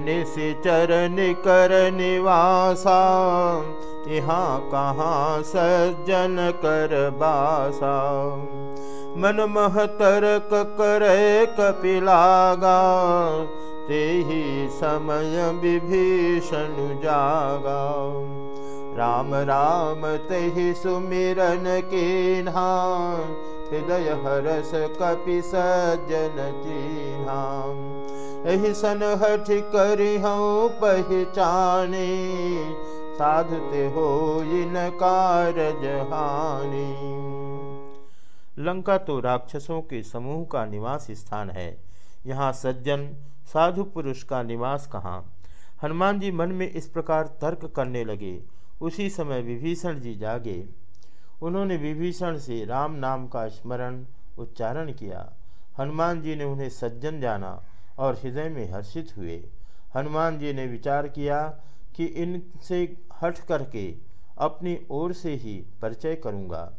निशिचर निकर निवासा यहाँ कहाँ सज्जन कर बासा। मन मह तर्क करे कपिलागा ते ही समय विभीषण जागा। राम राम तहि सुमिरन के हृदय हरस कपि सज्जन चिन्हा सन हठ कर पहचाने साधते हो इन कारज हानि लंका तो राक्षसों के समूह का निवास स्थान है। यहाँ सज्जन, साधु पुरुष का निवास कहाँ? हनुमान जी मन में इस प्रकार तर्क करने लगे। उसी समय विभीषण जी जागे। उन्होंने विभीषण से राम नाम का स्मरण उच्चारण किया। हनुमान जी ने उन्हें सज्जन जाना। और हृदय में हर्षित हुए। हनुमान जी ने विचार किया कि इनसे हट करके अपनी ओर से ही परिचय करूँगा,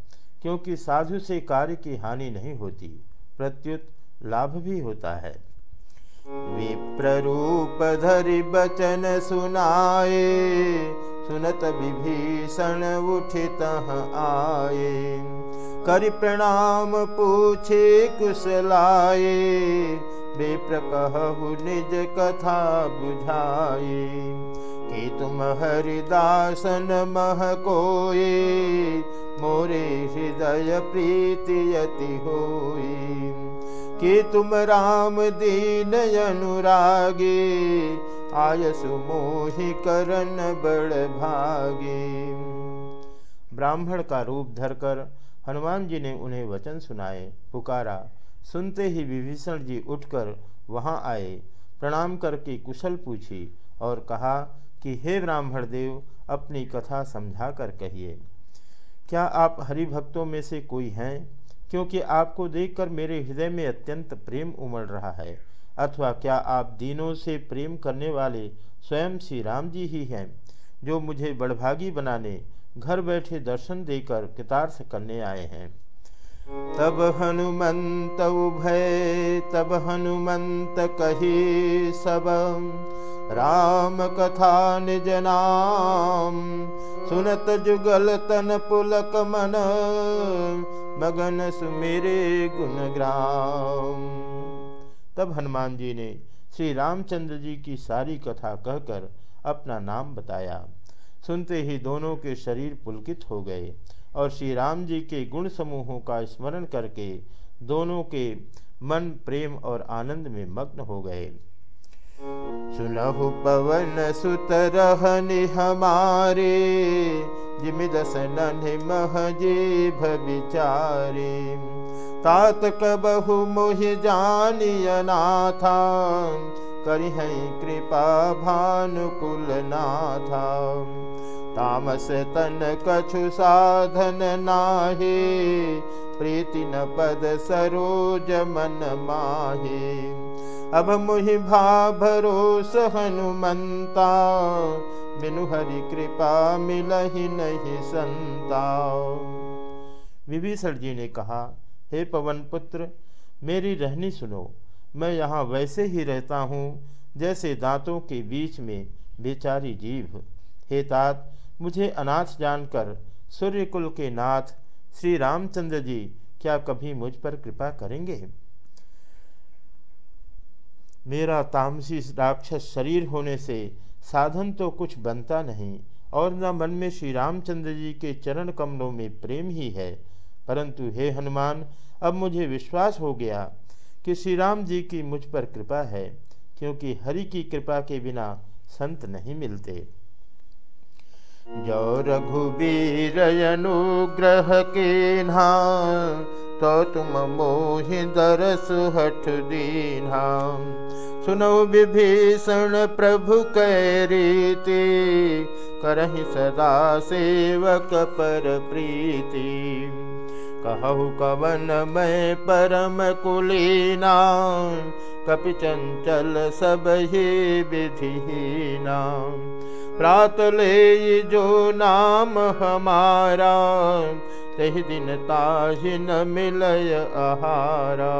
क्योंकि साधु से कार्य की हानि नहीं होती, प्रत्युत लाभ भी होता है। विप्ररूप धरि बचन सुनाए, सुनत विभीषण उठित आए। कर प्रणाम पूछे कुशलाए बेप्र कहु निज कथा बुझाए, कि तुम हरिदासन मह कोए, मोरे हृदय प्रीतियति होई कि तुम राम दीन अनुरागे आय सुमोहि करन बड़ भागे। ब्राह्मण का रूप धरकर हनुमान जी ने उन्हें वचन सुनाए, पुकारा सुनते ही विभीषण जी उठकर वहाँ आए, प्रणाम करके कुशल पूछी और कहा कि, हे ब्राह्मण देव, अपनी कथा समझा कर कहिए। क्या आप हरि भक्तों में से कोई हैं? क्योंकि आपको देखकर मेरे हृदय में अत्यंत प्रेम उमड़ रहा है। अथवा क्या आप दीनों से प्रेम करने वाले स्वयं श्री राम जी ही हैं, जो मुझे बड़भागी बनाने, घर बैठे दर्शन देकर कृतार्थ करने आए हैं? तब हनुमंत उभय, तब हनुमंत कही सब। राम कथा निज नाम, सुनत जुगल तन पुलक मन। मगन सुमेरे गुण ग्राम। तब हनुमान जी ने श्री रामचंद्र जी की सारी कथा कहकर अपना नाम बताया। सुनते ही दोनों के शरीर पुलकित हो गए। और श्री राम जी के गुण समूहों का स्मरण करके दोनों के मन प्रेम और आनंद में मग्न हो गए। सुनहु पवन सुत रहनि हमारे, जिमि दस नन्हि मह जीभ विचारे तात कबहु मोहि जानिय नाथा, करिह कृपा भानुकुल नाथा। तामस तन कछु साधन नाहे, प्रीति न पद सरोज मन माहे। अब मुहि भा भरोस हनुमंता, बिनु हरि कृपा मिलहि नहीं संता। विभीषण जी ने कहा, हे पवन पुत्र, मेरी रहनी सुनो, मैं यहाँ वैसे ही रहता हूँ, जैसे दांतों के बीच में बेचारी जीव हे तात मुझे अनाथ जानकर सूर्यकुल के नाथ श्री रामचंद्र जी क्या कभी मुझ पर कृपा करेंगे? मेरा तामसी राक्षस शरीर होने से साधन तो कुछ बनता नहीं, और न मन में श्री रामचंद्र जी के चरण कमलों में प्रेम ही है। परंतु हे हनुमान, अब मुझे विश्वास हो गया कि श्री राम जी की मुझ पर कृपा है, क्योंकि हरि की कृपा के बिना संत नहीं मिलते। जो रघुबीर अनुग्रह के तो तुम मोहि दरस हठ दीना सुनो विभीषण प्रभु कै रीति, करहि सदा सेवक पर प्रीति। कहु कवन मैं परम कुलीना, कपि चंचल सब ही विधिहीना। प्रात ले जो नाम हमारा, तही दिन ताहि न मिलय आहारा।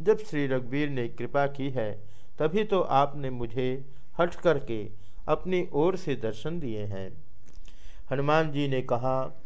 जब श्री रघुवीर ने कृपा की है, तभी तो आपने मुझे हट करके अपनी ओर से दर्शन दिए हैं। हनुमान जी ने कहा